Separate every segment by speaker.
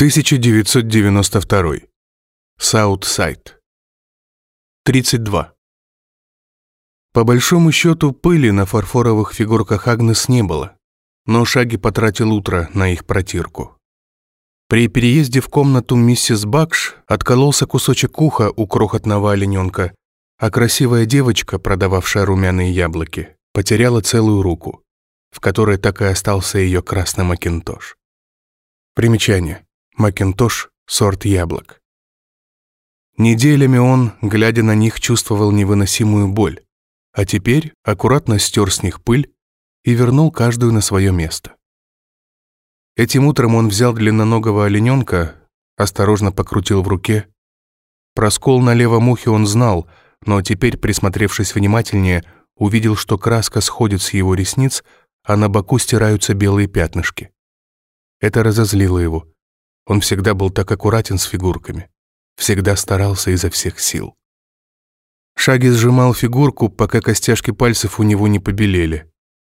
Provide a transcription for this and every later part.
Speaker 1: 1992. Саутсайд. 32. По большому счету, пыли на фарфоровых фигурках Агнес не было, но Шаги потратил утро на их протирку. При переезде в комнату миссис Бакш откололся кусочек уха у крохотного олененка, а красивая девочка, продававшая румяные яблоки, потеряла целую руку, в которой так и остался ее красный макинтош. Примечание. Макинтош – сорт яблок. Неделями он, глядя на них, чувствовал невыносимую боль, а теперь аккуратно стер с них пыль и вернул каждую на свое место. Этим утром он взял длинноногого олененка, осторожно покрутил в руке. Про скол на левом ухе он знал, но теперь, присмотревшись внимательнее, увидел, что краска сходит с его ресниц, а на боку стираются белые пятнышки. Это разозлило его. Он всегда был так аккуратен с фигурками. Всегда старался изо всех сил. Шаги сжимал фигурку, пока костяшки пальцев у него не побелели.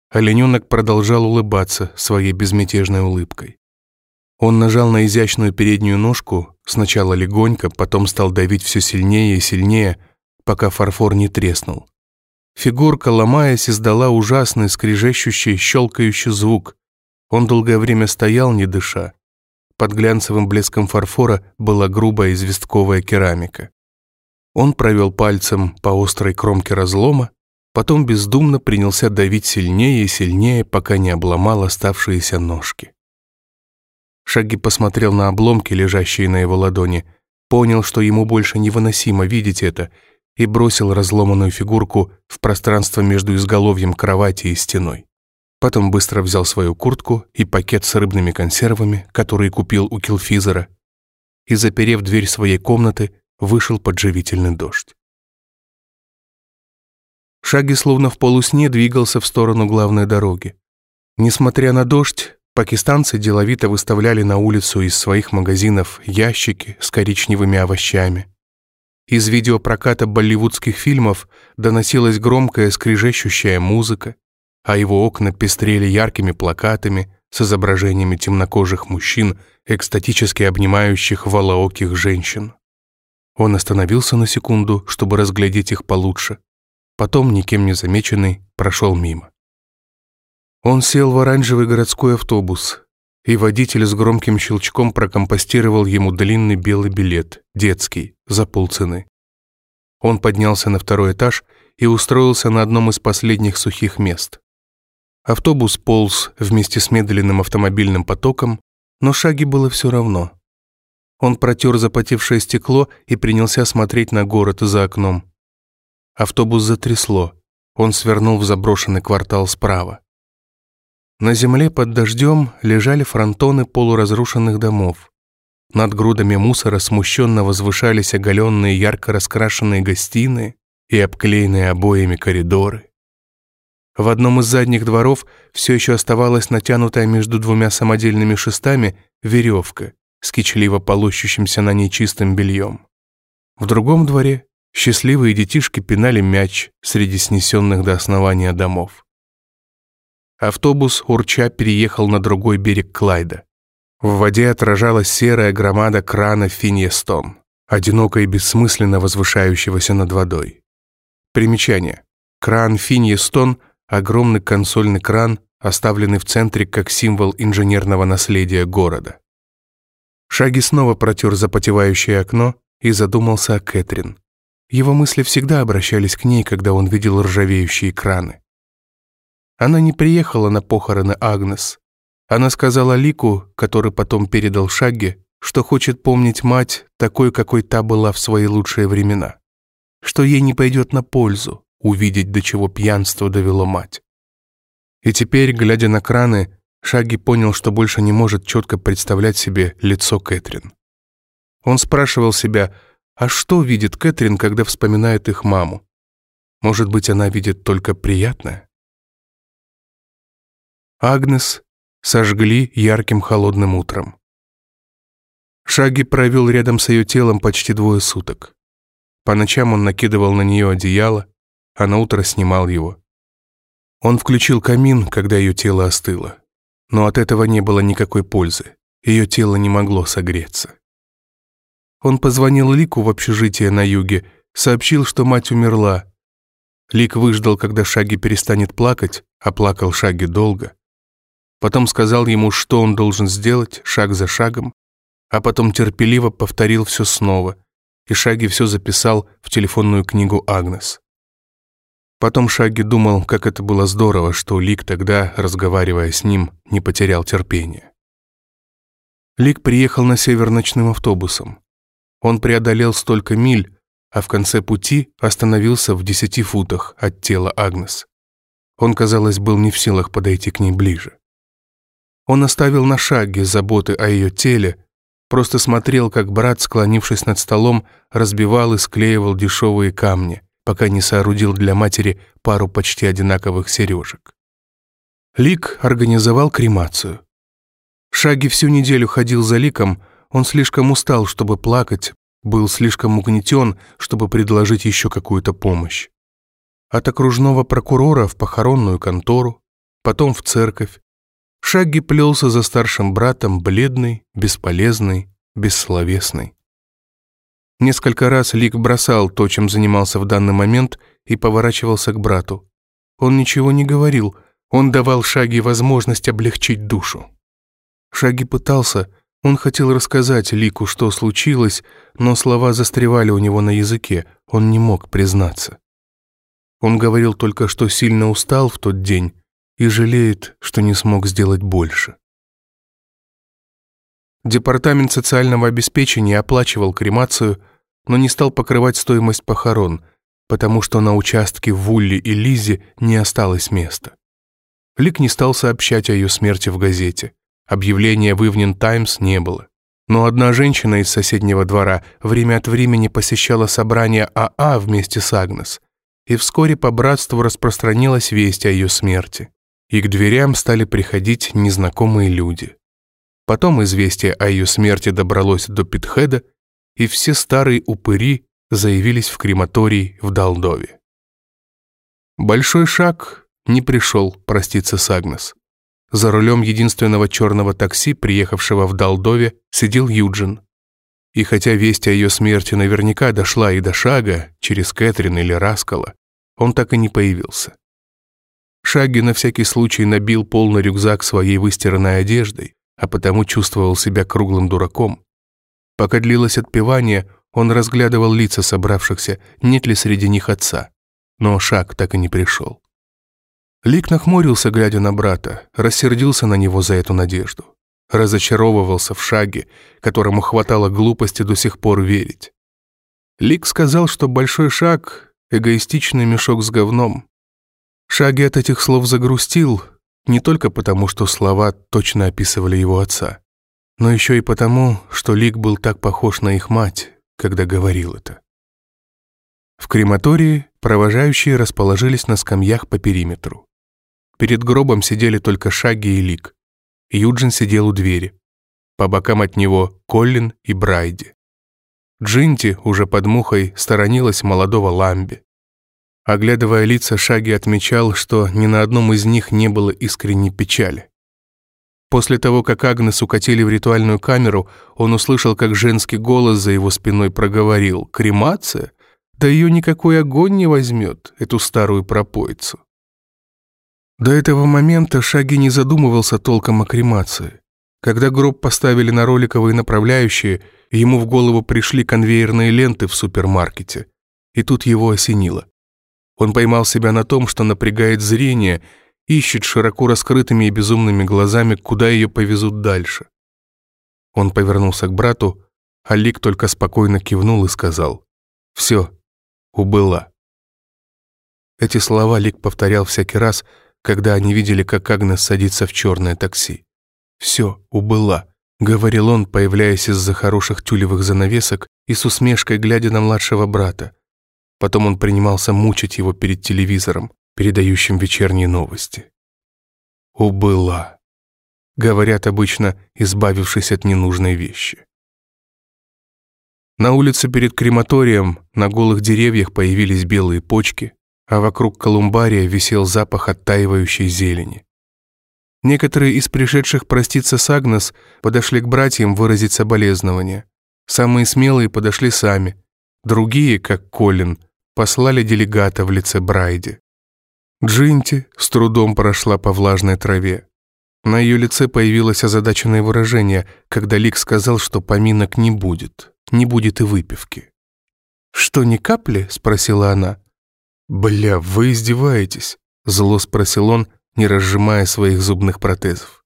Speaker 1: Олененок продолжал улыбаться своей безмятежной улыбкой. Он нажал на изящную переднюю ножку, сначала легонько, потом стал давить все сильнее и сильнее, пока фарфор не треснул. Фигурка, ломаясь, издала ужасный, скрежещущий, щелкающий звук. Он долгое время стоял, не дыша. Под глянцевым блеском фарфора была грубая известковая керамика. Он провел пальцем по острой кромке разлома, потом бездумно принялся давить сильнее и сильнее, пока не обломал оставшиеся ножки. Шаги посмотрел на обломки, лежащие на его ладони, понял, что ему больше невыносимо видеть это, и бросил разломанную фигурку в пространство между изголовьем кровати и стеной. Потом быстро взял свою куртку и пакет с рыбными консервами, которые купил у Килфизера, и, заперев дверь своей комнаты, вышел под живительный дождь. Шаги словно в полусне двигался в сторону главной дороги. Несмотря на дождь, пакистанцы деловито выставляли на улицу из своих магазинов ящики с коричневыми овощами. Из видеопроката болливудских фильмов доносилась громкая скрижещущая музыка, а его окна пестрели яркими плакатами с изображениями темнокожих мужчин, экстатически обнимающих волооких женщин. Он остановился на секунду, чтобы разглядеть их получше. Потом, никем не замеченный, прошел мимо. Он сел в оранжевый городской автобус, и водитель с громким щелчком прокомпостировал ему длинный белый билет, детский, за полцены. Он поднялся на второй этаж и устроился на одном из последних сухих мест. Автобус полз вместе с медленным автомобильным потоком, но шаги было все равно. Он протер запотевшее стекло и принялся смотреть на город за окном. Автобус затрясло. Он свернул в заброшенный квартал справа. На земле под дождем лежали фронтоны полуразрушенных домов. Над грудами мусора смущенно возвышались оголенные ярко раскрашенные гостиные и обклеенные обоями коридоры. В одном из задних дворов все еще оставалась натянутая между двумя самодельными шестами веревка с кичливо полощущимся на ней чистым бельем. В другом дворе счастливые детишки пинали мяч среди снесенных до основания домов. Автобус, урча, переехал на другой берег Клайда. В воде отражалась серая громада крана Финьестон, одиноко и бессмысленно возвышающегося над водой. Примечание. Кран Финьестон — огромный консольный кран, оставленный в центре как символ инженерного наследия города. Шаги снова протер запотевающее окно и задумался о Кэтрин. Его мысли всегда обращались к ней, когда он видел ржавеющие краны. Она не приехала на похороны Агнес. Она сказала Лику, который потом передал Шаге, что хочет помнить мать такой, какой та была в свои лучшие времена. Что ей не пойдет на пользу, увидеть, до чего пьянство довело мать. И теперь, глядя на краны, Шаги понял, что больше не может четко представлять себе лицо Кэтрин. Он спрашивал себя, а что видит Кэтрин, когда вспоминает их маму? Может быть, она видит только приятное? Агнес сожгли ярким холодным утром. Шаги провел рядом с ее телом почти двое суток. По ночам он накидывал на нее одеяло, а на утро снимал его. Он включил камин, когда ее тело остыло. Но от этого не было никакой пользы. ее тело не могло согреться. Он позвонил Лику в общежитие на юге, сообщил, что мать умерла. Лик выждал, когда Шаги перестанет плакать, а плакал Шаги долго. Потом сказал ему, что он должен сделать, шаг за шагом, а потом терпеливо повторил все снова, и Шаги все записал в телефонную книгу Агнес. Потом Шаги думал, как это было здорово, что Лик тогда, разговаривая с ним, не потерял терпения. Лик приехал на север ночным автобусом. Он преодолел столько миль, а в конце пути остановился в десяти футах от тела Агнес. Он, казалось, был не в силах подойти к ней ближе. Он оставил на шаге заботы о ее теле, просто смотрел, как брат, склонившись над столом, разбивал и склеивал дешевые камни, пока не соорудил для матери пару почти одинаковых сережек. Лик организовал кремацию. Шаги всю неделю ходил за Ликом, он слишком устал, чтобы плакать, был слишком угнетен, чтобы предложить еще какую-то помощь. От окружного прокурора в похоронную контору, потом в церковь. Шаги плелся за старшим братом, бледный, бесполезный, бессловесный. Несколько раз Лик бросал то, чем занимался в данный момент, и поворачивался к брату. Он ничего не говорил, он давал Шаги возможность облегчить душу. Шаги пытался, он хотел рассказать Лику, что случилось, но слова застревали у него на языке, он не мог признаться. Он говорил только, что сильно устал в тот день и жалеет, что не смог сделать больше. Департамент социального обеспечения оплачивал кремацию, но не стал покрывать стоимость похорон, потому что на участке Вулли и Лизе не осталось места. Лик не стал сообщать о ее смерти в газете. Объявления в Evening Times не было. Но одна женщина из соседнего двора время от времени посещала собрание АА а вместе с Агнес, и вскоре по братству распространилась весть о ее смерти, и к дверям стали приходить незнакомые люди. Потом известие о ее смерти добралось до Питхеда, и все старые упыри заявились в крематорий в Далдове. Большой шаг не пришел проститься с Агнес. За рулем единственного черного такси, приехавшего в Далдове, сидел Юджин. И хотя весть о ее смерти наверняка дошла и до шага, через Кэтрин или Раскала, он так и не появился. Шаги на всякий случай набил полный рюкзак своей выстиранной одеждой, а потому чувствовал себя круглым дураком. Пока длилось отпевание, он разглядывал лица собравшихся, нет ли среди них отца. Но Шаг так и не пришел. Лик нахмурился, глядя на брата, рассердился на него за эту надежду. Разочаровывался в шаге, которому хватало глупости до сих пор верить. Лик сказал, что большой шаг — эгоистичный мешок с говном. Шаги от этих слов загрустил, не только потому, что слова точно описывали его отца, но еще и потому, что Лик был так похож на их мать, когда говорил это. В крематории провожающие расположились на скамьях по периметру. Перед гробом сидели только Шаги и Лик. Юджин сидел у двери. По бокам от него Коллин и Брайди. Джинти, уже под мухой, сторонилась молодого Ламби. Оглядывая лица, Шаги отмечал, что ни на одном из них не было искренней печали. После того, как Агнес укатили в ритуальную камеру, он услышал, как женский голос за его спиной проговорил «Кремация? Да ее никакой огонь не возьмет, эту старую пропойцу». До этого момента Шаги не задумывался толком о кремации. Когда гроб поставили на роликовые направляющие, ему в голову пришли конвейерные ленты в супермаркете. И тут его осенило. Он поймал себя на том, что напрягает зрение, ищет широко раскрытыми и безумными глазами, куда ее повезут дальше. Он повернулся к брату, а Лик только спокойно кивнул и сказал «Все, убыла». Эти слова Лик повторял всякий раз, когда они видели, как Агнес садится в черное такси. «Все, убыла», — говорил он, появляясь из-за хороших тюлевых занавесок и с усмешкой глядя на младшего брата. Потом он принимался мучить его перед телевизором, передающим вечерние новости. «Убыла», — говорят обычно, избавившись от ненужной вещи. На улице перед крематорием на голых деревьях появились белые почки, а вокруг колумбария висел запах оттаивающей зелени. Некоторые из пришедших проститься с Агнес подошли к братьям выразить соболезнования. Самые смелые подошли сами. Другие, как Колин, послали делегата в лице Брайди. Джинти с трудом прошла по влажной траве. На ее лице появилось озадаченное выражение, когда Лик сказал, что поминок не будет, не будет и выпивки. «Что, ни капли?» — спросила она. «Бля, вы издеваетесь?» — зло спросил он, не разжимая своих зубных протезов.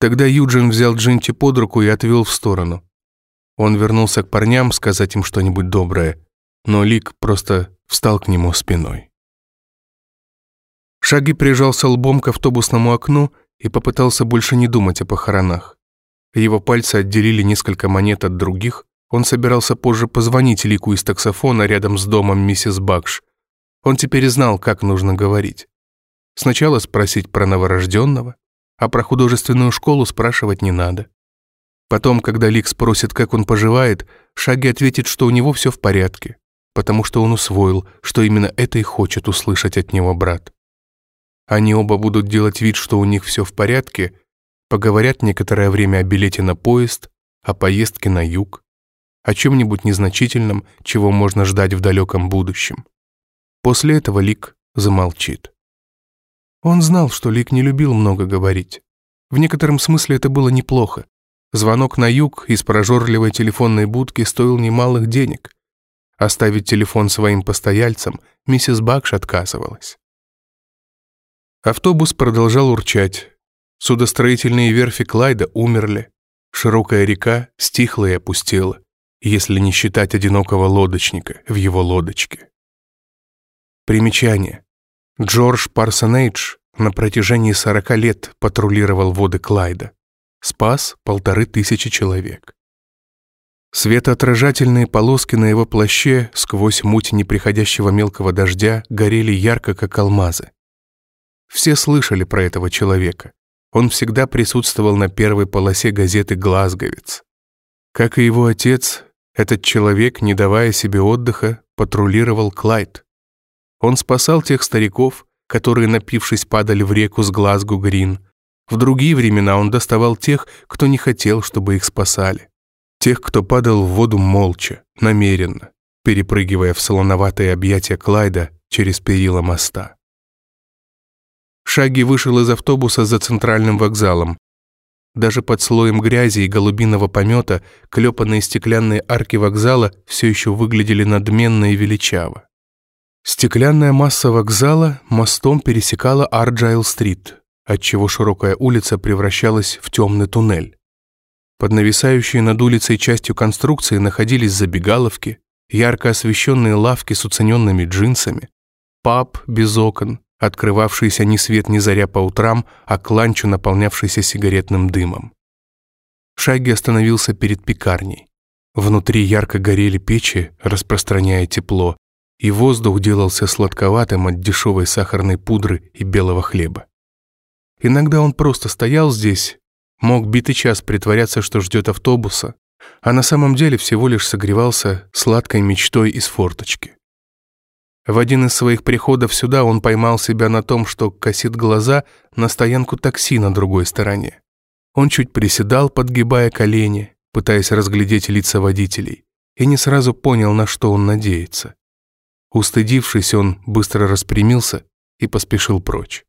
Speaker 1: Тогда Юджин взял Джинти под руку и отвел в сторону. Он вернулся к парням сказать им что-нибудь доброе, но Лик просто встал к нему спиной. Шаги прижался лбом к автобусному окну и попытался больше не думать о похоронах. Его пальцы отделили несколько монет от других, он собирался позже позвонить Лику из таксофона рядом с домом миссис Бакш. Он теперь знал, как нужно говорить. Сначала спросить про новорожденного, а про художественную школу спрашивать не надо. Потом, когда Лик спросит, как он поживает, Шаги ответит, что у него все в порядке, потому что он усвоил, что именно это и хочет услышать от него брат. Они оба будут делать вид, что у них все в порядке, поговорят некоторое время о билете на поезд, о поездке на юг, о чем-нибудь незначительном, чего можно ждать в далеком будущем. После этого Лик замолчит. Он знал, что Лик не любил много говорить. В некотором смысле это было неплохо. Звонок на юг из прожорливой телефонной будки стоил немалых денег. Оставить телефон своим постояльцам миссис Бакш отказывалась. Автобус продолжал урчать. Судостроительные верфи Клайда умерли. Широкая река стихла и опустела, если не считать одинокого лодочника в его лодочке. Примечание. Джордж Парсонейдж на протяжении 40 лет патрулировал воды Клайда. Спас полторы тысячи человек. Светоотражательные полоски на его плаще сквозь муть неприходящего мелкого дождя горели ярко, как алмазы. Все слышали про этого человека. Он всегда присутствовал на первой полосе газеты «Глазговец». Как и его отец, этот человек, не давая себе отдыха, патрулировал Клайд. Он спасал тех стариков, которые, напившись, падали в реку с Глазгу-Грин. В другие времена он доставал тех, кто не хотел, чтобы их спасали. Тех, кто падал в воду молча, намеренно, перепрыгивая в солоноватые объятия Клайда через перила моста. Шаги вышел из автобуса за центральным вокзалом. Даже под слоем грязи и голубиного помета клепанные стеклянные арки вокзала все еще выглядели надменно и величаво. Стеклянная масса вокзала мостом пересекала Арджайл-стрит, отчего широкая улица превращалась в темный туннель. Под нависающей над улицей частью конструкции находились забегаловки, ярко освещенные лавки с уцененными джинсами, паб без окон, открывавшийся ни свет ни заря по утрам, а кланчу, наполнявшийся сигаретным дымом. Шаги остановился перед пекарней. Внутри ярко горели печи, распространяя тепло, и воздух делался сладковатым от дешевой сахарной пудры и белого хлеба. Иногда он просто стоял здесь, мог битый час притворяться, что ждет автобуса, а на самом деле всего лишь согревался сладкой мечтой из форточки. В один из своих приходов сюда он поймал себя на том, что косит глаза на стоянку такси на другой стороне. Он чуть приседал, подгибая колени, пытаясь разглядеть лица водителей, и не сразу понял, на что он надеется. Устыдившись, он быстро распрямился и поспешил прочь.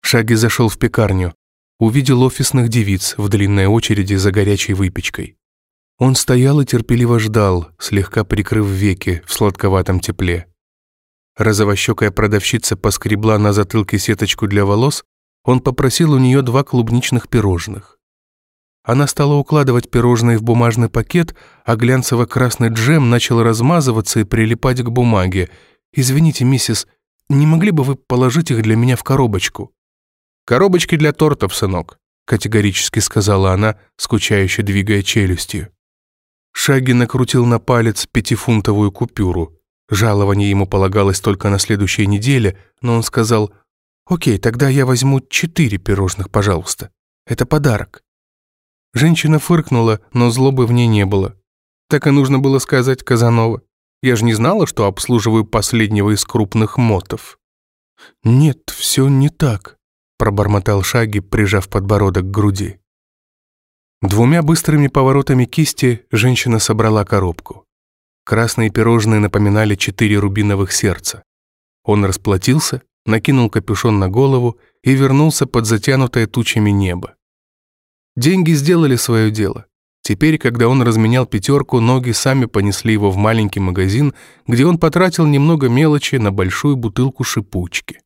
Speaker 1: Шаги зашел в пекарню, увидел офисных девиц в длинной очереди за горячей выпечкой. Он стоял и терпеливо ждал, слегка прикрыв веки в сладковатом тепле. Розовощекая продавщица поскребла на затылке сеточку для волос, он попросил у нее два клубничных пирожных. Она стала укладывать пирожные в бумажный пакет, а глянцево-красный джем начал размазываться и прилипать к бумаге. «Извините, миссис, не могли бы вы положить их для меня в коробочку?» «Коробочки для тортов, сынок», — категорически сказала она, скучающе двигая челюстью. Шаги накрутил на палец пятифунтовую купюру. Жалование ему полагалось только на следующей неделе, но он сказал, «Окей, тогда я возьму четыре пирожных, пожалуйста. Это подарок». Женщина фыркнула, но злобы в ней не было. Так и нужно было сказать Казанова. Я же не знала, что обслуживаю последнего из крупных мотов. «Нет, все не так», — пробормотал Шаги, прижав подбородок к груди. Двумя быстрыми поворотами кисти женщина собрала коробку. Красные пирожные напоминали четыре рубиновых сердца. Он расплатился, накинул капюшон на голову и вернулся под затянутое тучами небо. Деньги сделали свое дело. Теперь, когда он разменял пятерку, ноги сами понесли его в маленький магазин, где он потратил немного мелочи на большую бутылку шипучки.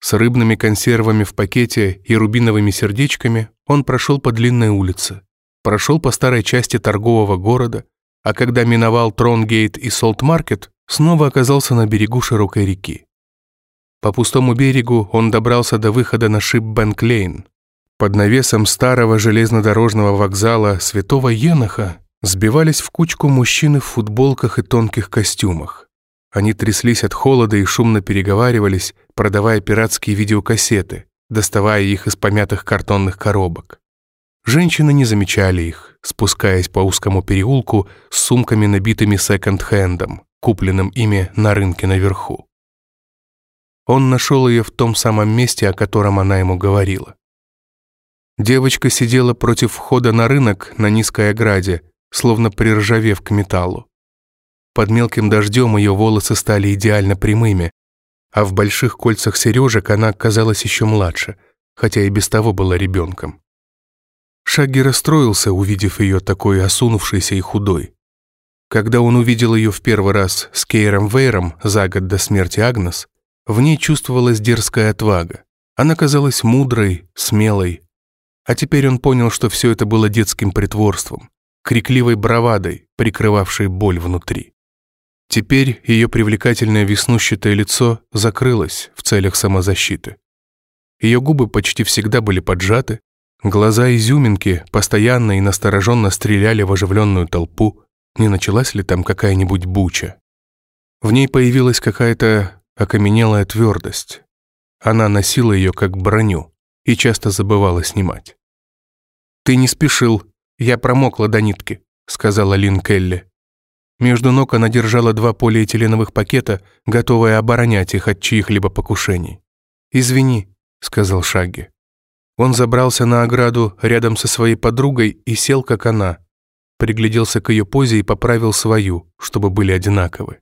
Speaker 1: С рыбными консервами в пакете и рубиновыми сердечками он прошел по длинной улице, прошел по старой части торгового города, а когда миновал Тронгейт и Солт-Маркет, снова оказался на берегу широкой реки. По пустому берегу он добрался до выхода на шип Бэнк-Лейн, под навесом старого железнодорожного вокзала Святого Еноха сбивались в кучку мужчины в футболках и тонких костюмах. Они тряслись от холода и шумно переговаривались, продавая пиратские видеокассеты, доставая их из помятых картонных коробок. Женщины не замечали их, спускаясь по узкому переулку с сумками, набитыми секонд-хендом, купленным ими на рынке наверху. Он нашел ее в том самом месте, о котором она ему говорила. Девочка сидела против входа на рынок на низкой ограде, словно приржавев к металлу. Под мелким дождем ее волосы стали идеально прямыми, а в больших кольцах сережек она казалась еще младше, хотя и без того была ребенком. Шаги расстроился, увидев ее такой осунувшейся и худой. Когда он увидел ее в первый раз с Кейром Вейром за год до смерти Агнес, в ней чувствовалась дерзкая отвага. Она казалась мудрой, смелой, а теперь он понял, что все это было детским притворством, крикливой бравадой, прикрывавшей боль внутри. Теперь ее привлекательное веснущатое лицо закрылось в целях самозащиты. Ее губы почти всегда были поджаты, глаза изюминки постоянно и настороженно стреляли в оживленную толпу, не началась ли там какая-нибудь буча. В ней появилась какая-то окаменелая твердость. Она носила ее как броню и часто забывала снимать. «Ты не спешил. Я промокла до нитки», — сказала Лин Келли. Между ног она держала два полиэтиленовых пакета, готовая оборонять их от чьих-либо покушений. «Извини», — сказал Шаги. Он забрался на ограду рядом со своей подругой и сел, как она. Пригляделся к ее позе и поправил свою, чтобы были одинаковы.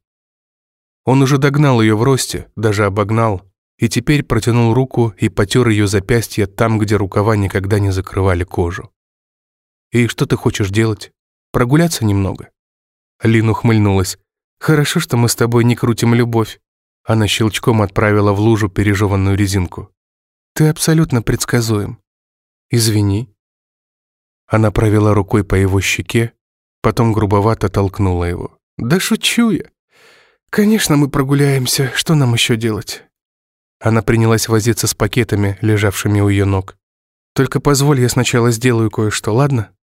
Speaker 1: Он уже догнал ее в росте, даже обогнал, и теперь протянул руку и потер ее запястье там, где рукава никогда не закрывали кожу. «И что ты хочешь делать? Прогуляться немного?» Лин ухмыльнулась. «Хорошо, что мы с тобой не крутим любовь». Она щелчком отправила в лужу пережеванную резинку. «Ты абсолютно предсказуем. Извини». Она провела рукой по его щеке, потом грубовато толкнула его. «Да шучу я. Конечно, мы прогуляемся. Что нам еще делать?» Она принялась возиться с пакетами, лежавшими у ее ног. «Только позволь, я сначала сделаю кое-что, ладно?»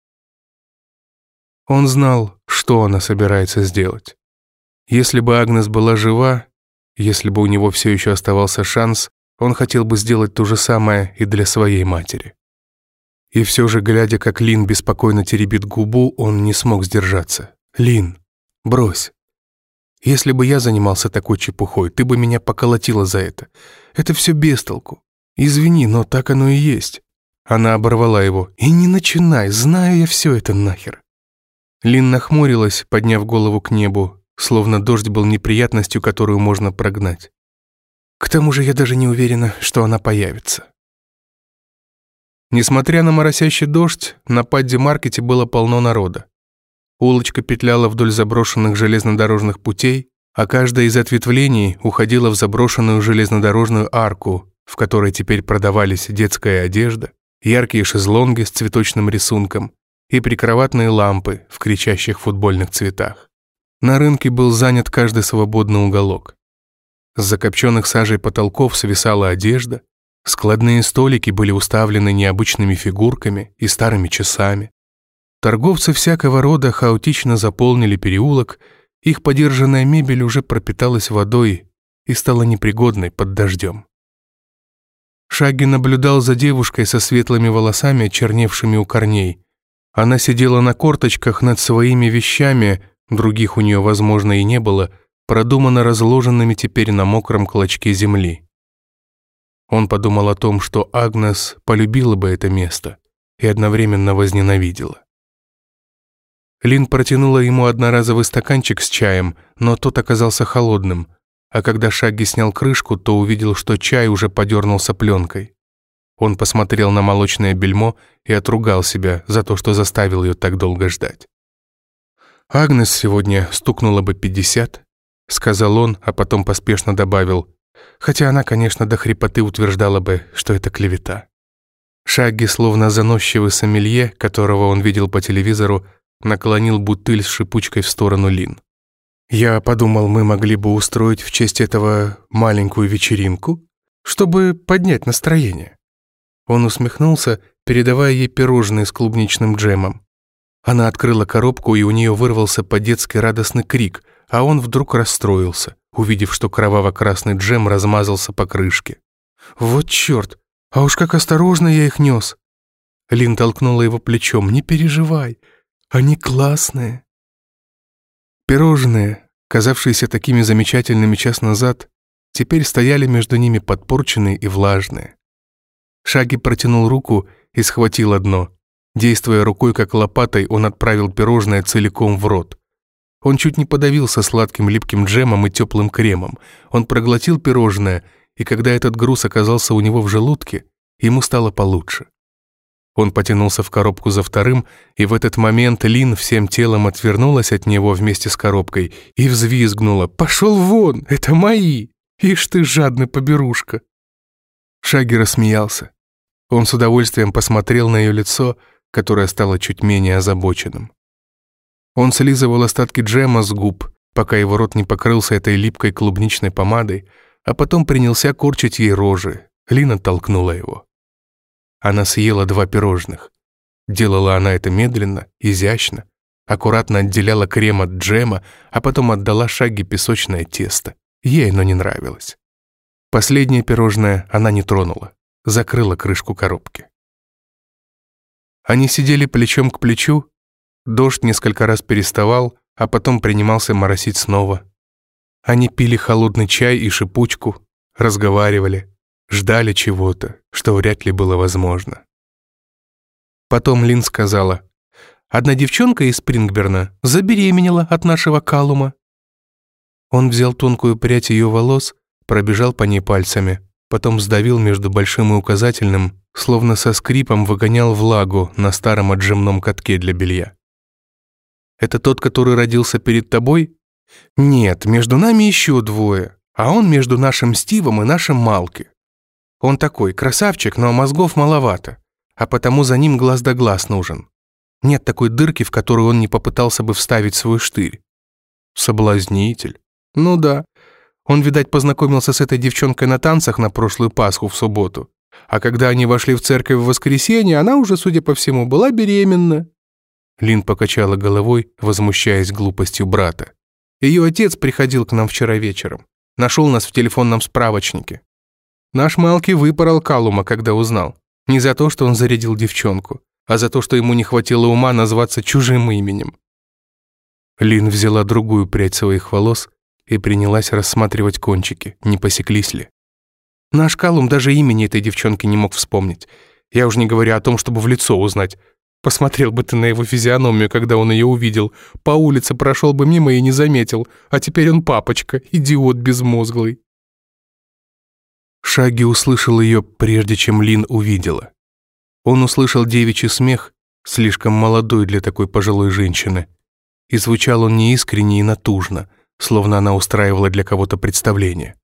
Speaker 1: Он знал, что она собирается сделать. Если бы Агнес была жива, если бы у него все еще оставался шанс, он хотел бы сделать то же самое и для своей матери. И все же, глядя, как Лин беспокойно теребит губу, он не смог сдержаться. «Лин, брось. Если бы я занимался такой чепухой, ты бы меня поколотила за это. Это все без толку. Извини, но так оно и есть». Она оборвала его. «И не начинай, знаю я все это нахер. Лин нахмурилась, подняв голову к небу, словно дождь был неприятностью, которую можно прогнать. К тому же я даже не уверена, что она появится. Несмотря на моросящий дождь, на Падди-маркете было полно народа. Улочка петляла вдоль заброшенных железнодорожных путей, а каждая из ответвлений уходила в заброшенную железнодорожную арку, в которой теперь продавались детская одежда, яркие шезлонги с цветочным рисунком, и прикроватные лампы в кричащих футбольных цветах. На рынке был занят каждый свободный уголок. С закопченных сажей потолков свисала одежда, складные столики были уставлены необычными фигурками и старыми часами. Торговцы всякого рода хаотично заполнили переулок, их подержанная мебель уже пропиталась водой и стала непригодной под дождем. Шаги наблюдал за девушкой со светлыми волосами, черневшими у корней, она сидела на корточках над своими вещами, других у нее, возможно, и не было, продуманно разложенными теперь на мокром клочке земли. Он подумал о том, что Агнес полюбила бы это место и одновременно возненавидела. Лин протянула ему одноразовый стаканчик с чаем, но тот оказался холодным, а когда Шагги снял крышку, то увидел, что чай уже подернулся пленкой. Он посмотрел на молочное бельмо и отругал себя за то, что заставил ее так долго ждать. «Агнес сегодня стукнула бы пятьдесят», — сказал он, а потом поспешно добавил, хотя она, конечно, до хрипоты утверждала бы, что это клевета. Шагги, словно заносчивый сомелье, которого он видел по телевизору, наклонил бутыль с шипучкой в сторону Лин. «Я подумал, мы могли бы устроить в честь этого маленькую вечеринку, чтобы поднять настроение». Он усмехнулся, передавая ей пирожные с клубничным джемом. Она открыла коробку, и у нее вырвался по-детски радостный крик, а он вдруг расстроился, увидев, что кроваво-красный джем размазался по крышке. «Вот черт! А уж как осторожно я их нес!» Лин толкнула его плечом. «Не переживай, они классные!» Пирожные, казавшиеся такими замечательными час назад, теперь стояли между ними подпорченные и влажные. Шаги протянул руку и схватил одно. Действуя рукой как лопатой, он отправил пирожное целиком в рот. Он чуть не подавился сладким липким джемом и теплым кремом. Он проглотил пирожное, и когда этот груз оказался у него в желудке, ему стало получше. Он потянулся в коробку за вторым, и в этот момент Лин всем телом отвернулась от него вместе с коробкой и взвизгнула. «Пошел вон! Это мои! Ишь ты, жадный поберушка!» Шаги рассмеялся. Он с удовольствием посмотрел на ее лицо, которое стало чуть менее озабоченным. Он слизывал остатки джема с губ, пока его рот не покрылся этой липкой клубничной помадой, а потом принялся корчить ей рожи. Лина толкнула его. Она съела два пирожных. Делала она это медленно, изящно, аккуратно отделяла крем от джема, а потом отдала шаги песочное тесто. Ей оно не нравилось. Последнее пирожное она не тронула, закрыла крышку коробки. Они сидели плечом к плечу, дождь несколько раз переставал, а потом принимался моросить снова. Они пили холодный чай и шипучку, разговаривали, ждали чего-то, что вряд ли было возможно. Потом Лин сказала, «Одна девчонка из Спрингберна забеременела от нашего Калума». Он взял тонкую прядь ее волос пробежал по ней пальцами, потом сдавил между большим и указательным, словно со скрипом выгонял влагу на старом отжимном катке для белья. «Это тот, который родился перед тобой?» «Нет, между нами еще двое, а он между нашим Стивом и нашим Малки. Он такой, красавчик, но мозгов маловато, а потому за ним глаз да глаз нужен. Нет такой дырки, в которую он не попытался бы вставить свой штырь. Соблазнитель. Ну да, он, видать, познакомился с этой девчонкой на танцах на прошлую Пасху в субботу. А когда они вошли в церковь в воскресенье, она уже, судя по всему, была беременна. Лин покачала головой, возмущаясь глупостью брата. Ее отец приходил к нам вчера вечером. Нашел нас в телефонном справочнике. Наш Малки выпорол Калума, когда узнал. Не за то, что он зарядил девчонку, а за то, что ему не хватило ума назваться чужим именем. Лин взяла другую прядь своих волос и принялась рассматривать кончики, не посеклись ли. Наш Калум даже имени этой девчонки не мог вспомнить. Я уж не говорю о том, чтобы в лицо узнать. Посмотрел бы ты на его физиономию, когда он ее увидел. По улице прошел бы мимо и не заметил. А теперь он папочка, идиот безмозглый. Шаги услышал ее, прежде чем Лин увидела. Он услышал девичий смех, слишком молодой для такой пожилой женщины. И звучал он неискренне и натужно — словно она устраивала для кого-то представление.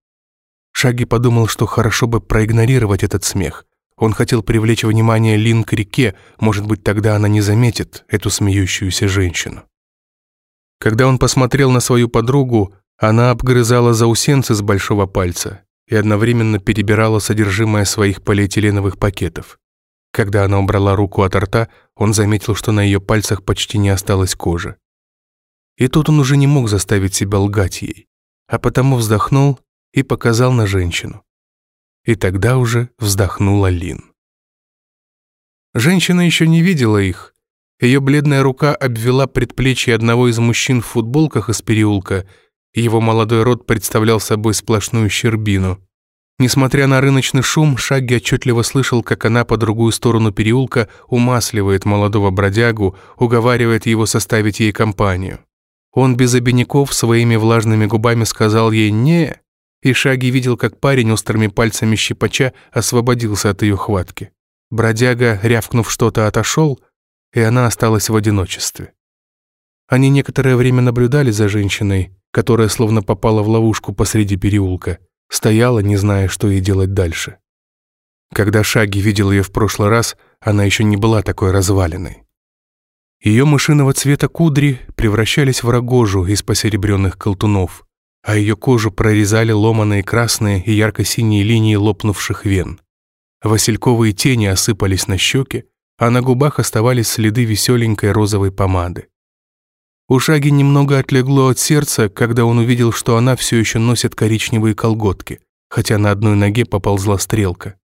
Speaker 1: Шаги подумал, что хорошо бы проигнорировать этот смех. Он хотел привлечь внимание Лин к реке, может быть, тогда она не заметит эту смеющуюся женщину. Когда он посмотрел на свою подругу, она обгрызала заусенцы с большого пальца и одновременно перебирала содержимое своих полиэтиленовых пакетов. Когда она убрала руку от рта, он заметил, что на ее пальцах почти не осталось кожи. И тут он уже не мог заставить себя лгать ей, а потому вздохнул и показал на женщину. И тогда уже вздохнула Лин. Женщина еще не видела их. Ее бледная рука обвела предплечье одного из мужчин в футболках из переулка, его молодой рот представлял собой сплошную щербину. Несмотря на рыночный шум, Шагги отчетливо слышал, как она по другую сторону переулка умасливает молодого бродягу, уговаривает его составить ей компанию. Он без обиняков своими влажными губами сказал ей «не», и Шаги видел, как парень острыми пальцами щипача освободился от ее хватки. Бродяга, рявкнув что-то, отошел, и она осталась в одиночестве. Они некоторое время наблюдали за женщиной, которая словно попала в ловушку посреди переулка, стояла, не зная, что ей делать дальше. Когда Шаги видел ее в прошлый раз, она еще не была такой разваленной. Ее мышиного цвета кудри превращались в рогожу из посеребренных колтунов, а ее кожу прорезали ломаные красные и ярко-синие линии лопнувших вен. Васильковые тени осыпались на щеки, а на губах оставались следы веселенькой розовой помады. У Шаги немного отлегло от сердца, когда он увидел, что она все еще носит коричневые колготки, хотя на одной ноге поползла стрелка.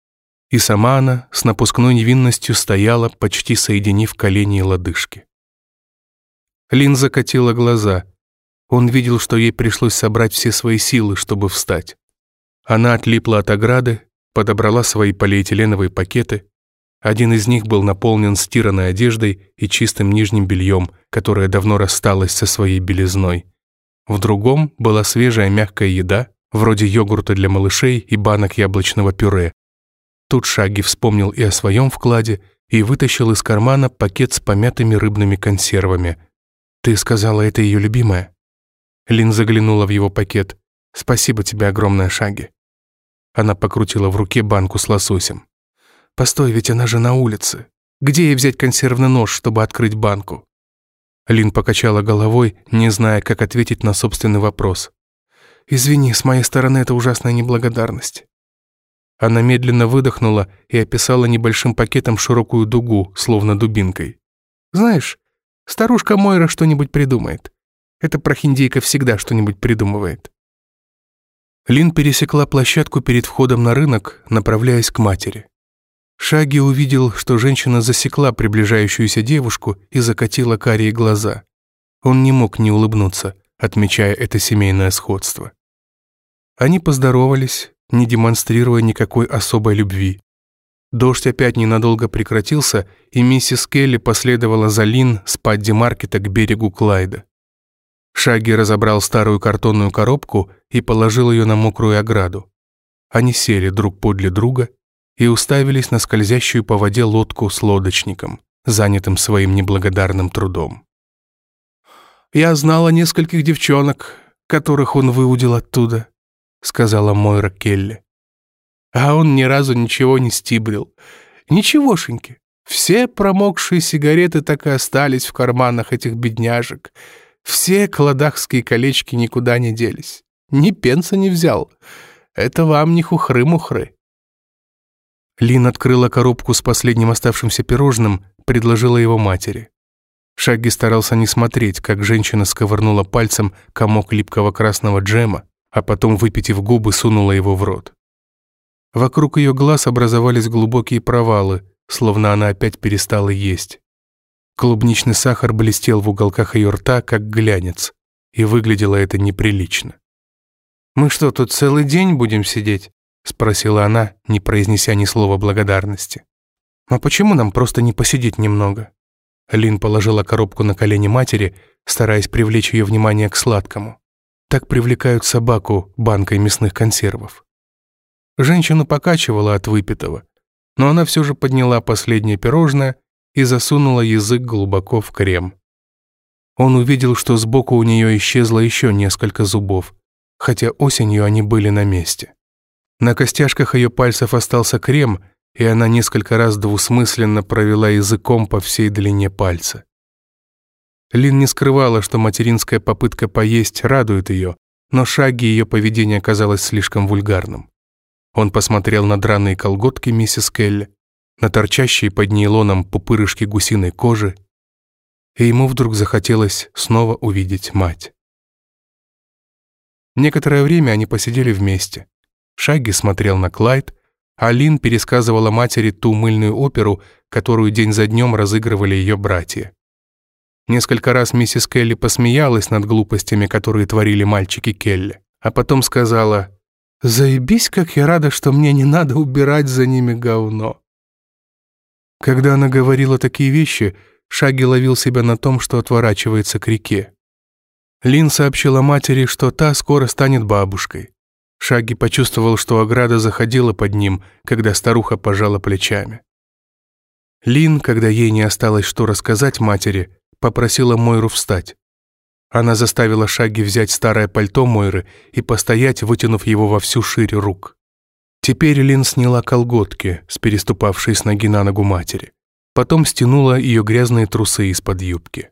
Speaker 1: И сама она с напускной невинностью стояла, почти соединив колени и лодыжки. Лин закатила глаза. Он видел, что ей пришлось собрать все свои силы, чтобы встать. Она отлипла от ограды, подобрала свои полиэтиленовые пакеты один из них был наполнен стиранной одеждой и чистым нижним бельем, которое давно рассталось со своей белизной. В другом была свежая мягкая еда, вроде йогурта для малышей и банок яблочного пюре. Тут Шаги вспомнил и о своем вкладе и вытащил из кармана пакет с помятыми рыбными консервами. «Ты сказала, это ее любимая?» Лин заглянула в его пакет. «Спасибо тебе огромное, Шаги». Она покрутила в руке банку с лососем. Постой, ведь она же на улице. Где ей взять консервный нож, чтобы открыть банку? Лин покачала головой, не зная, как ответить на собственный вопрос. «Извини, с моей стороны это ужасная неблагодарность». Она медленно выдохнула и описала небольшим пакетом широкую дугу, словно дубинкой. «Знаешь, старушка Мойра что-нибудь придумает. Эта прохиндейка всегда что-нибудь придумывает». Лин пересекла площадку перед входом на рынок, направляясь к матери. Шаги увидел, что женщина засекла приближающуюся девушку и закатила карие глаза. Он не мог не улыбнуться, отмечая это семейное сходство. Они поздоровались, не демонстрируя никакой особой любви. Дождь опять ненадолго прекратился, и миссис Келли последовала за Лин с Падди-маркета к берегу Клайда. Шаги разобрал старую картонную коробку и положил ее на мокрую ограду. Они сели друг подле друга и уставились на скользящую по воде лодку с лодочником, занятым своим неблагодарным трудом. «Я знала нескольких девчонок, которых он выудил оттуда», сказала Мойра Келли. А он ни разу ничего не стибрил. Ничегошеньки. Все промокшие сигареты так и остались в карманах этих бедняжек. Все кладахские колечки никуда не делись. Ни пенса не взял. Это вам не хухры-мухры. Лин открыла коробку с последним оставшимся пирожным, предложила его матери. Шаги старался не смотреть, как женщина сковырнула пальцем комок липкого красного джема, а потом, выпитив губы, сунула его в рот. Вокруг ее глаз образовались глубокие провалы, словно она опять перестала есть. Клубничный сахар блестел в уголках ее рта, как глянец, и выглядело это неприлично. «Мы что, тут целый день будем сидеть?» — спросила она, не произнеся ни слова благодарности. «А почему нам просто не посидеть немного?» Лин положила коробку на колени матери, стараясь привлечь ее внимание к сладкому. Так привлекают собаку банкой мясных консервов. Женщину покачивала от выпитого, но она все же подняла последнее пирожное и засунула язык глубоко в крем. Он увидел, что сбоку у нее исчезло еще несколько зубов, хотя осенью они были на месте. На костяшках ее пальцев остался крем, и она несколько раз двусмысленно провела языком по всей длине пальца. Лин не скрывала, что материнская попытка поесть радует ее, но шаги ее поведения казалось слишком вульгарным. Он посмотрел на драные колготки миссис Келли, на торчащие под нейлоном пупырышки гусиной кожи, и ему вдруг захотелось снова увидеть мать. Некоторое время они посидели вместе. Шаги смотрел на Клайд, а Лин пересказывала матери ту мыльную оперу, которую день за днем разыгрывали ее братья. Несколько раз миссис Келли посмеялась над глупостями, которые творили мальчики Келли, а потом сказала, Заебись, как я рада, что мне не надо убирать за ними говно. Когда она говорила такие вещи, Шаги ловил себя на том, что отворачивается к реке. Лин сообщила матери, что та скоро станет бабушкой. Шаги почувствовал, что ограда заходила под ним, когда старуха пожала плечами. Лин, когда ей не осталось что рассказать матери, попросила Мойру встать. Она заставила Шаги взять старое пальто Мойры и постоять, вытянув его во всю ширь рук. Теперь Лин сняла колготки, с переступавшей с ноги на ногу матери. Потом стянула ее грязные трусы из-под юбки.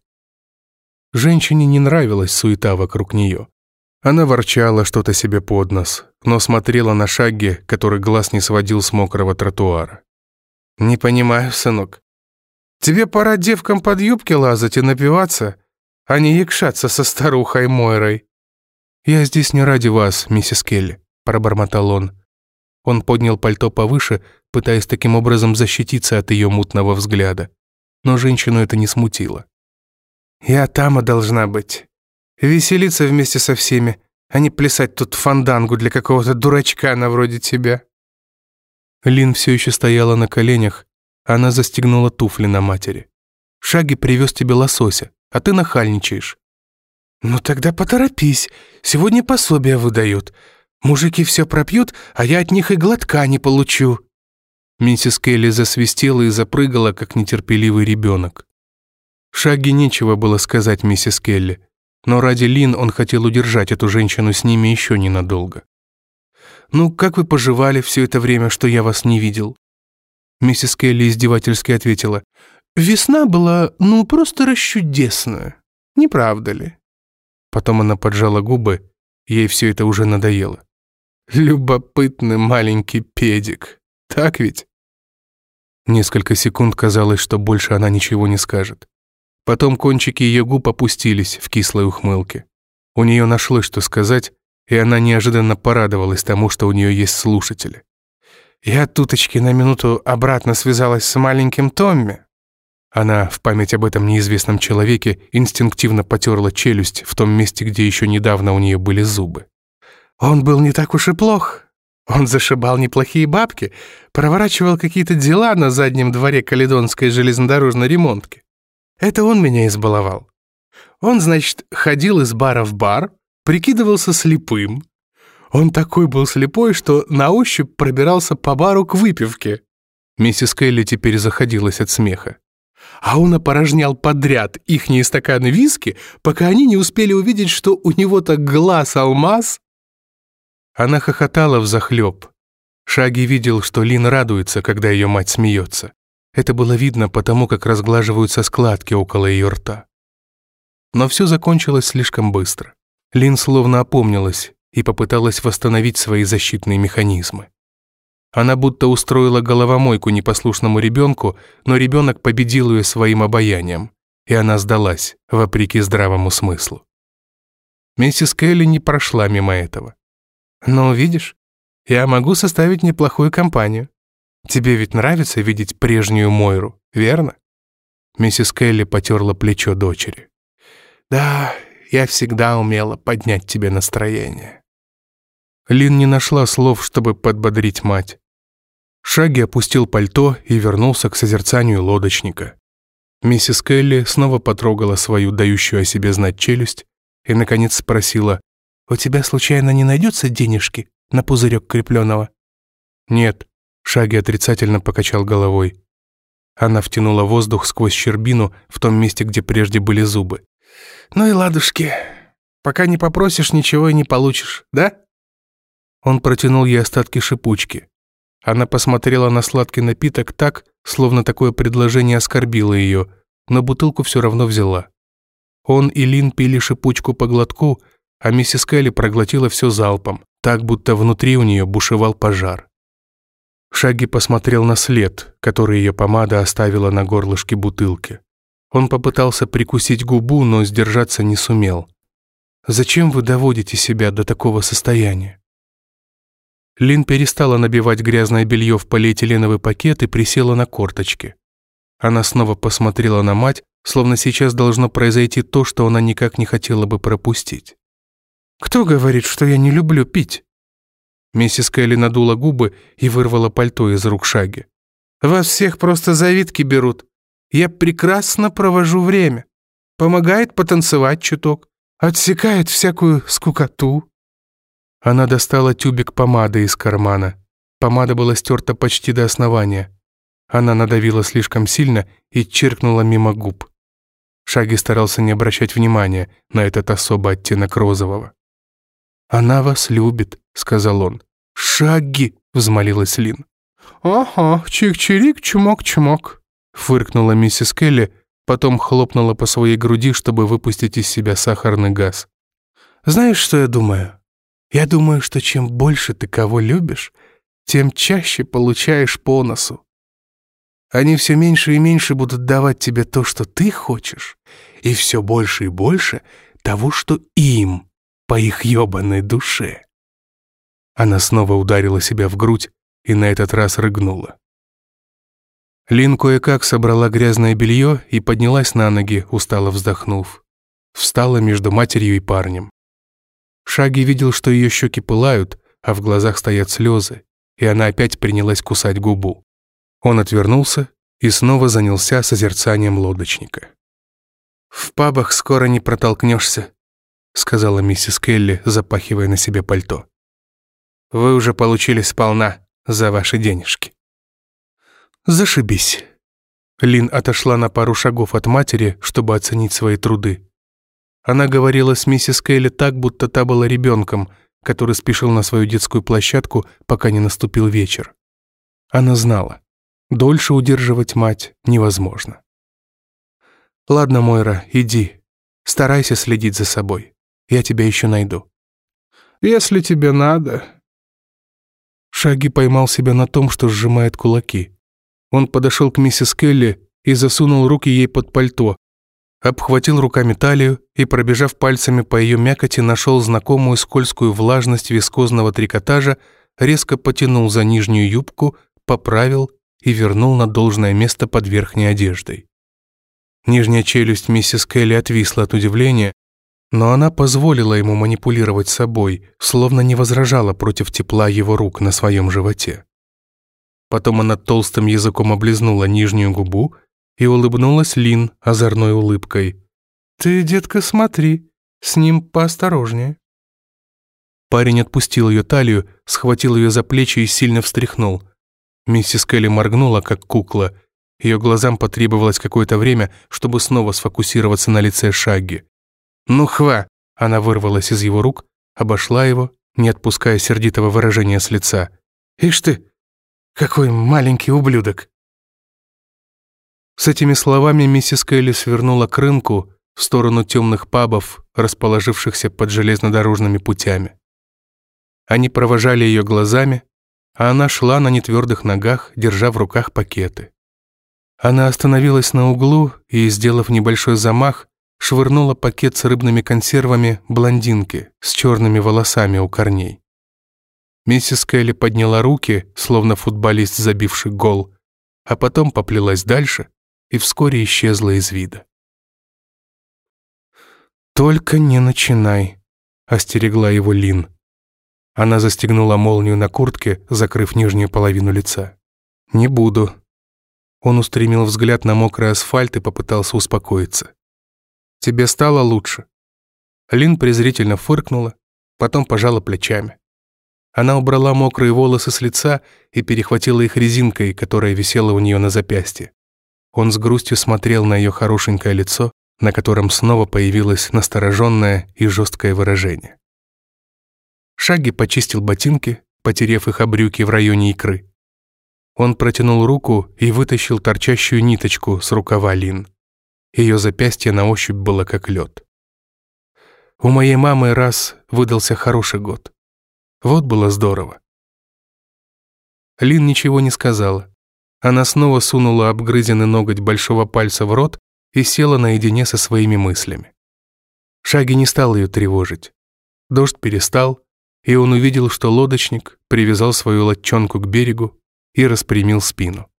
Speaker 1: Женщине не нравилась суета вокруг нее. Она ворчала что-то себе под нос, но смотрела на Шаги, который глаз не сводил с мокрого тротуара. «Не понимаю, сынок. Тебе пора девкам под юбки лазать и напиваться, а не якшаться со старухой Мойрой». «Я здесь не ради вас, миссис Келли», — пробормотал он. Он поднял пальто повыше, пытаясь таким образом защититься от ее мутного взгляда. Но женщину это не смутило. «Я тама должна быть. Веселиться вместе со всеми, а не плясать тут фандангу для какого-то дурачка на вроде тебя». Лин все еще стояла на коленях, она застегнула туфли на матери. «Шаги привез тебе лосося а ты нахальничаешь». «Ну тогда поторопись, сегодня пособия выдают. Мужики все пропьют, а я от них и глотка не получу». Миссис Келли засвистела и запрыгала, как нетерпеливый ребенок. Шаги нечего было сказать миссис Келли, но ради Лин он хотел удержать эту женщину с ними еще ненадолго. «Ну, как вы поживали все это время, что я вас не видел?» Миссис Келли издевательски ответила, Весна была, ну, просто расчудесная. Не правда ли? Потом она поджала губы, ей все это уже надоело. Любопытный маленький педик. Так ведь? Несколько секунд казалось, что больше она ничего не скажет. Потом кончики ее губ опустились в кислой ухмылке. У нее нашлось, что сказать, и она неожиданно порадовалась тому, что у нее есть слушатели. «Я туточки на минуту обратно связалась с маленьким Томми. Она в память об этом неизвестном человеке инстинктивно потерла челюсть в том месте, где еще недавно у нее были зубы. Он был не так уж и плох. Он зашибал неплохие бабки, проворачивал какие-то дела на заднем дворе Каледонской железнодорожной ремонтки. Это он меня избаловал. Он, значит, ходил из бара в бар, прикидывался слепым. Он такой был слепой, что на ощупь пробирался по бару к выпивке. Миссис Келли теперь заходилась от смеха а он опорожнял подряд ихние стаканы виски, пока они не успели увидеть, что у него-то глаз алмаз. Она хохотала взахлеб. Шаги видел, что Лин радуется, когда ее мать смеется. Это было видно потому, как разглаживаются складки около ее рта. Но все закончилось слишком быстро. Лин словно опомнилась и попыталась восстановить свои защитные механизмы. Она будто устроила головомойку непослушному ребенку, но ребенок победил ее своим обаянием, и она сдалась, вопреки здравому смыслу. Миссис Келли не прошла мимо этого. «Ну, видишь, я могу составить неплохую компанию. Тебе ведь нравится видеть прежнюю Мойру, верно?» Миссис Келли потерла плечо дочери. «Да, я всегда умела поднять тебе настроение». Лин не нашла слов, чтобы подбодрить мать. Шаги опустил пальто и вернулся к созерцанию лодочника. Миссис Келли снова потрогала свою дающую о себе знать челюсть и, наконец, спросила, «У тебя, случайно, не найдется денежки на пузырек крепленого?» «Нет», — Шаги отрицательно покачал головой. Она втянула воздух сквозь щербину в том месте, где прежде были зубы. «Ну и ладушки, пока не попросишь, ничего и не получишь, да?» Он протянул ей остатки шипучки. Она посмотрела на сладкий напиток так, словно такое предложение оскорбило ее, но бутылку все равно взяла. Он и Лин пили шипучку по глотку, а миссис Келли проглотила все залпом, так будто внутри у нее бушевал пожар. Шаги посмотрел на след, который ее помада оставила на горлышке бутылки. Он попытался прикусить губу, но сдержаться не сумел. «Зачем вы доводите себя до такого состояния?» Лин перестала набивать грязное белье в полиэтиленовый пакет и присела на корточки. Она снова посмотрела на мать, словно сейчас должно произойти то, что она никак не хотела бы пропустить. «Кто говорит, что я не люблю пить?» Миссис Келли надула губы и вырвала пальто из рук Шаги. «Вас всех просто завидки берут. Я прекрасно провожу время. Помогает потанцевать чуток, отсекает всякую скукоту». Она достала тюбик помады из кармана. Помада была стерта почти до основания. Она надавила слишком сильно и чиркнула мимо губ. Шаги старался не обращать внимания на этот особый оттенок розового. «Она вас любит», — сказал он. «Шаги!» — взмолилась Лин. «Ага, чик-чирик, чмок-чмок», — фыркнула миссис Келли, потом хлопнула по своей груди, чтобы выпустить из себя сахарный газ. «Знаешь, что я думаю? Я думаю, что чем больше ты кого любишь, тем чаще получаешь по носу. Они все меньше и меньше будут давать тебе то, что ты хочешь, и все больше и больше того, что им, по их ебаной душе. Она снова ударила себя в грудь и на этот раз рыгнула. Лин кое-как собрала грязное белье и поднялась на ноги, устало вздохнув. Встала между матерью и парнем. Шаги видел, что ее щеки пылают, а в глазах стоят слезы, и она опять принялась кусать губу. Он отвернулся и снова занялся созерцанием лодочника. «В пабах скоро не протолкнешься», — сказала миссис Келли, запахивая на себе пальто. «Вы уже получили сполна за ваши денежки». «Зашибись». Лин отошла на пару шагов от матери, чтобы оценить свои труды. Она говорила с миссис Келли так, будто та была ребенком, который спешил на свою детскую площадку, пока не наступил вечер. Она знала. Дольше удерживать мать невозможно. Ладно, Мойра, иди. Старайся следить за собой. Я тебя еще найду. Если тебе надо... Шаги поймал себя на том, что сжимает кулаки. Он подошел к миссис Келли и засунул руки ей под пальто, обхватил руками талию и, пробежав пальцами по ее мякоти, нашел знакомую скользкую влажность вискозного трикотажа, резко потянул за нижнюю юбку, поправил и вернул на должное место под верхней одеждой. Нижняя челюсть миссис Келли отвисла от удивления, но она позволила ему манипулировать собой, словно не возражала против тепла его рук на своем животе. Потом она толстым языком облизнула нижнюю губу и улыбнулась Лин озорной улыбкой. «Ты, детка, смотри, с ним поосторожнее». Парень отпустил ее талию, схватил ее за плечи и сильно встряхнул. Миссис Келли моргнула, как кукла. Ее глазам потребовалось какое-то время, чтобы снова сфокусироваться на лице Шагги. «Ну хва!» Она вырвалась из его рук, обошла его, не отпуская сердитого выражения с лица. «Ишь ты, какой маленький ублюдок!» С этими словами миссис Келли свернула к рынку в сторону темных пабов, расположившихся под железнодорожными путями. Они провожали ее глазами, а она шла на нетвердых ногах, держа в руках пакеты. Она остановилась на углу и, сделав небольшой замах, швырнула пакет с рыбными консервами блондинке с черными волосами у корней. Миссис Келли подняла руки, словно футболист, забивший гол, а потом поплелась дальше и вскоре исчезла из вида. «Только не начинай», — остерегла его Лин. Она застегнула молнию на куртке, закрыв нижнюю половину лица. «Не буду». Он устремил взгляд на мокрый асфальт и попытался успокоиться. «Тебе стало лучше?» Лин презрительно фыркнула, потом пожала плечами. Она убрала мокрые волосы с лица и перехватила их резинкой, которая висела у нее на запястье. Он с грустью смотрел на ее хорошенькое лицо, на котором снова появилось настороженное и жесткое выражение. Шаги почистил ботинки, потерев их об брюки в районе икры. Он протянул руку и вытащил торчащую ниточку с рукава Лин. Ее запястье на ощупь было как лед. У моей мамы раз выдался хороший год. Вот было здорово. Лин ничего не сказала. Она снова сунула обгрызенный ноготь большого пальца в рот и села наедине со своими мыслями. Шаги не стал ее тревожить. Дождь перестал, и он увидел, что лодочник привязал свою лодчонку к берегу и распрямил спину.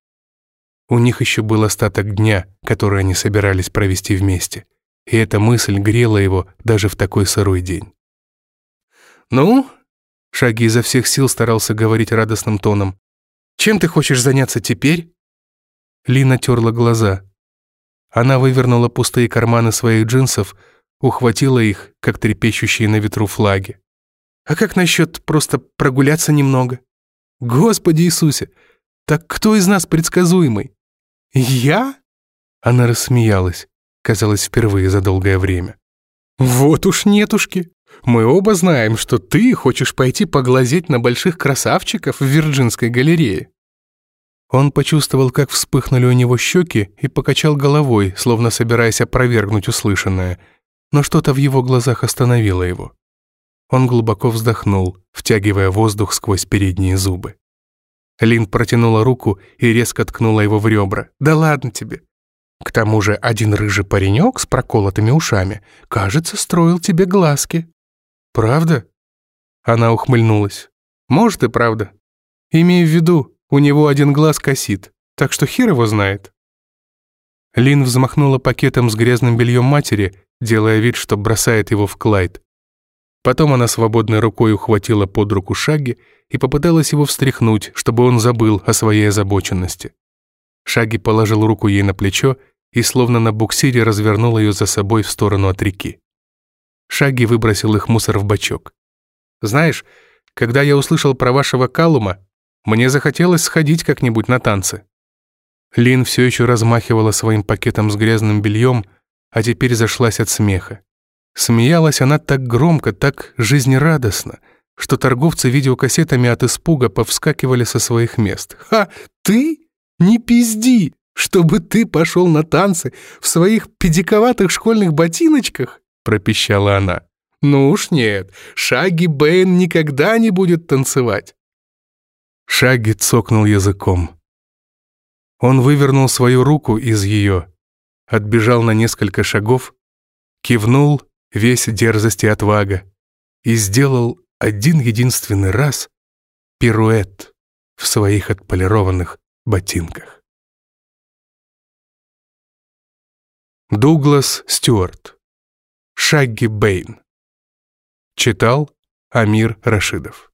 Speaker 1: У них еще был остаток дня, который они собирались провести вместе, и эта мысль грела его даже в такой сырой день. «Ну, Шаги изо всех сил старался говорить радостным тоном. «Чем ты хочешь заняться теперь?» Лина терла глаза. Она вывернула пустые карманы своих джинсов, ухватила их, как трепещущие на ветру флаги. «А как насчет просто прогуляться немного?» «Господи Иисусе! Так кто из нас предсказуемый?» «Я?» Она рассмеялась, казалось, впервые за долгое время. «Вот уж нетушки! Мы оба знаем, что ты хочешь пойти поглазеть на больших красавчиков в Вирджинской галерее». Он почувствовал, как вспыхнули у него щеки и покачал головой, словно собираясь опровергнуть услышанное, но что-то в его глазах остановило его. Он глубоко вздохнул, втягивая воздух сквозь передние зубы. Лин протянула руку и резко ткнула его в ребра. «Да ладно тебе! К тому же один рыжий паренек с проколотыми ушами, кажется, строил тебе глазки». «Правда?» Она ухмыльнулась. «Может и правда. Имей в виду, у него один глаз косит, так что хер его знает». Лин взмахнула пакетом с грязным бельем матери, делая вид, что бросает его в Клайд. Потом она свободной рукой ухватила под руку Шаги и попыталась его встряхнуть, чтобы он забыл о своей озабоченности. Шаги положил руку ей на плечо и словно на буксире развернул ее за собой в сторону от реки. Шаги выбросил их мусор в бачок. «Знаешь, когда я услышал про вашего Калума, мне захотелось сходить как-нибудь на танцы». Лин все еще размахивала своим пакетом с грязным бельем, а теперь зашлась от смеха. Смеялась она так громко, так жизнерадостно, что торговцы видеокассетами от испуга повскакивали со своих мест. «Ха! Ты? Не пизди! Чтобы ты пошел на танцы в своих педиковатых школьных ботиночках?» пропищала она. «Ну уж нет, Шаги Бэйн никогда не будет танцевать». Шаги цокнул языком. Он вывернул свою руку из ее, отбежал на несколько шагов, кивнул весь дерзость и отвага и сделал один единственный раз пируэт в своих отполированных ботинках. Дуглас Стюарт. Шагги Бэйн. Читал Амир Рашидов.